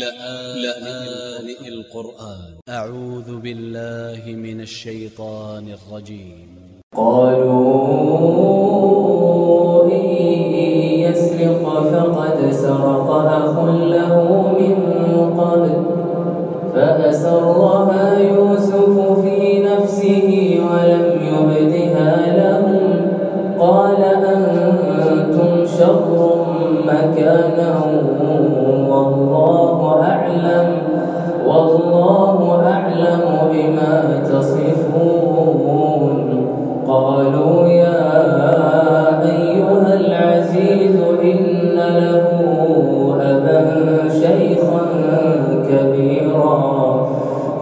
لآن القرآن. أ ع و ذ ب ا ل ل ه من ا ل ش ي ط ا ن ا ل ر ج ي م ق ا ل و ا إن يسرق فقد سرق أخ له من قبل فأسرها يوسف في نفسه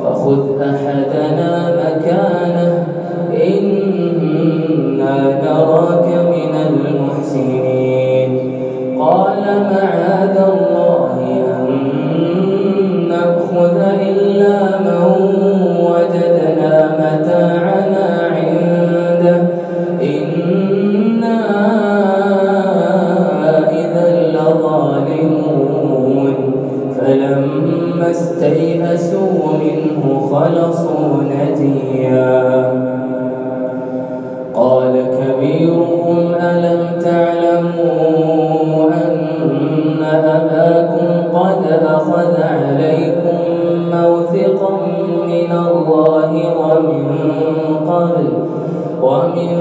فخذ أحدنا مكانه إنا نراك من المحسنين. من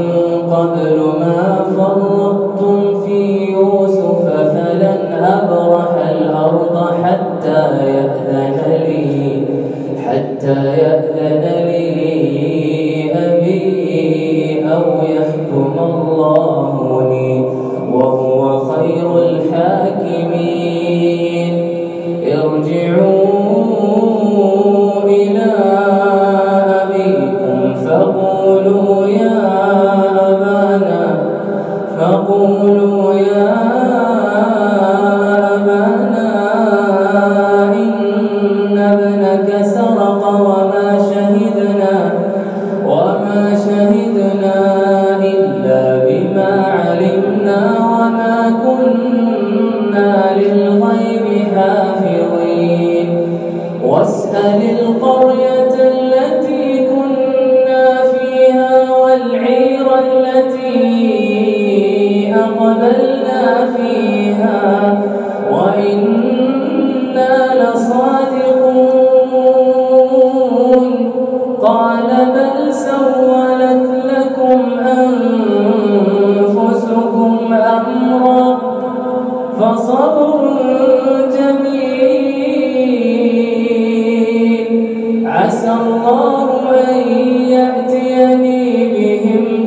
قبل ما فرطتم في يوسف فلن أبرح الأرض حتى يأذن لي حتى يأذن لي وهو خير الحاكمين. يرجعون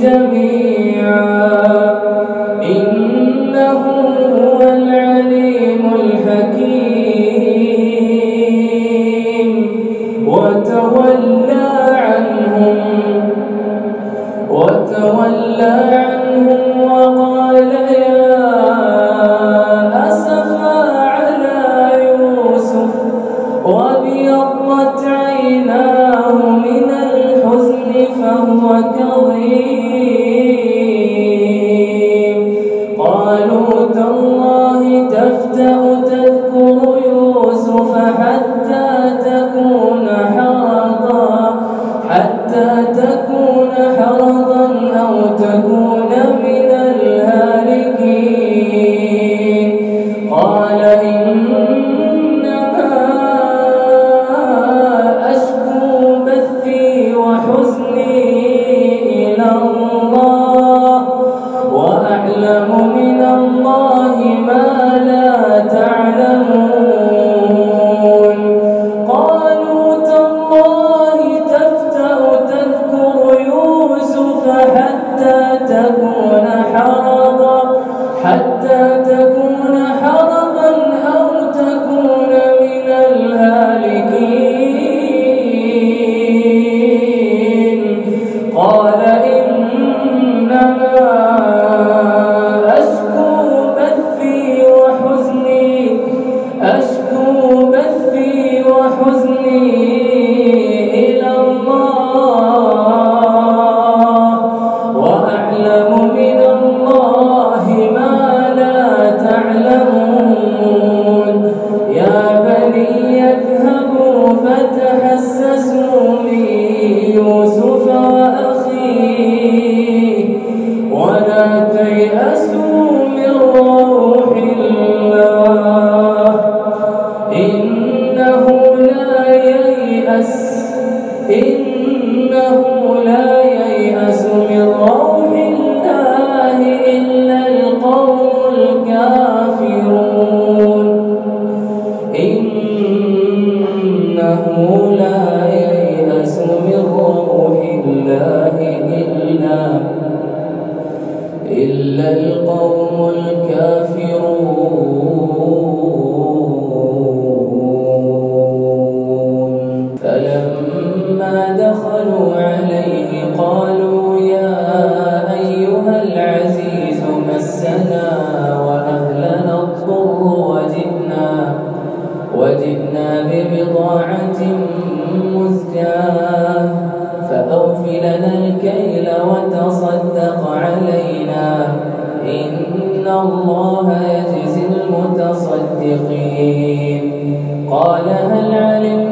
جميعا قالوا يا أيها العزيز مسنا وأهلنا الضر وجئنا, وجئنا ببضاعة مزجاة فأوفلنا الكيل وتصدق علينا. إن الله يجزي المتصدقين. قال هل علمت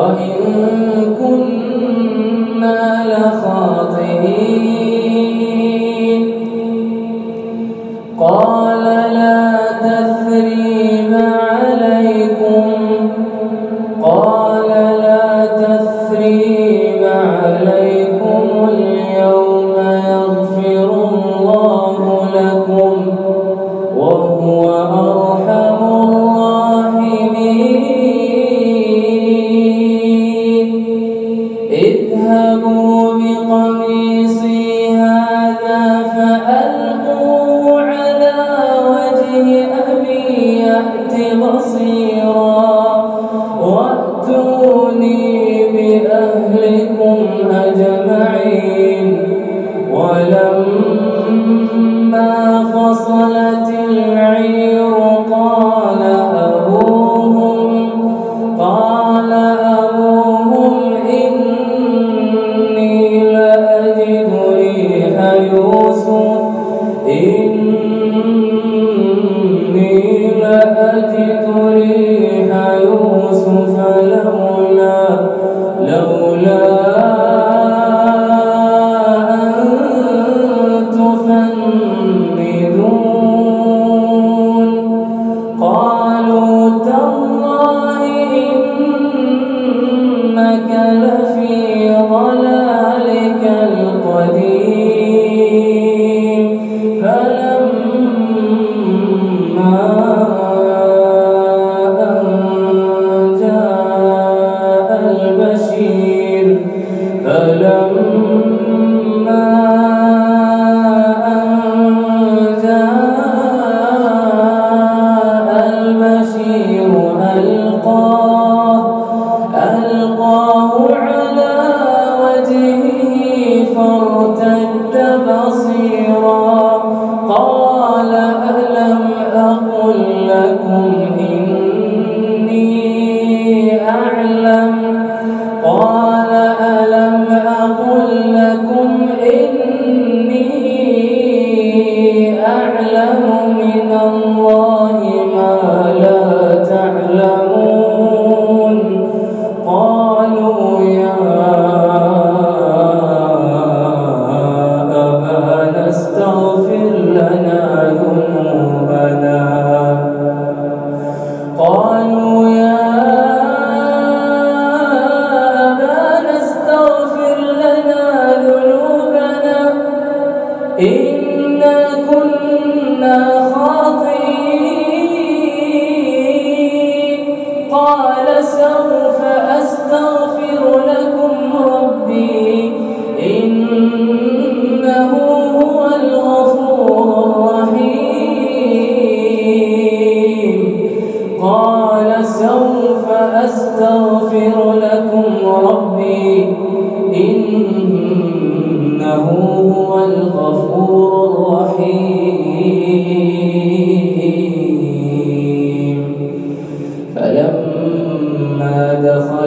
working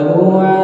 وهو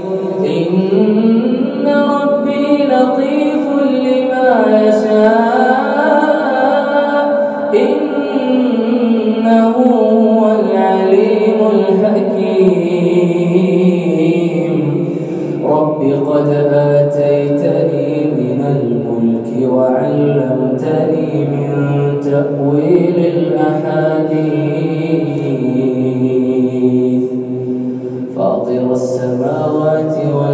السماوات والأرض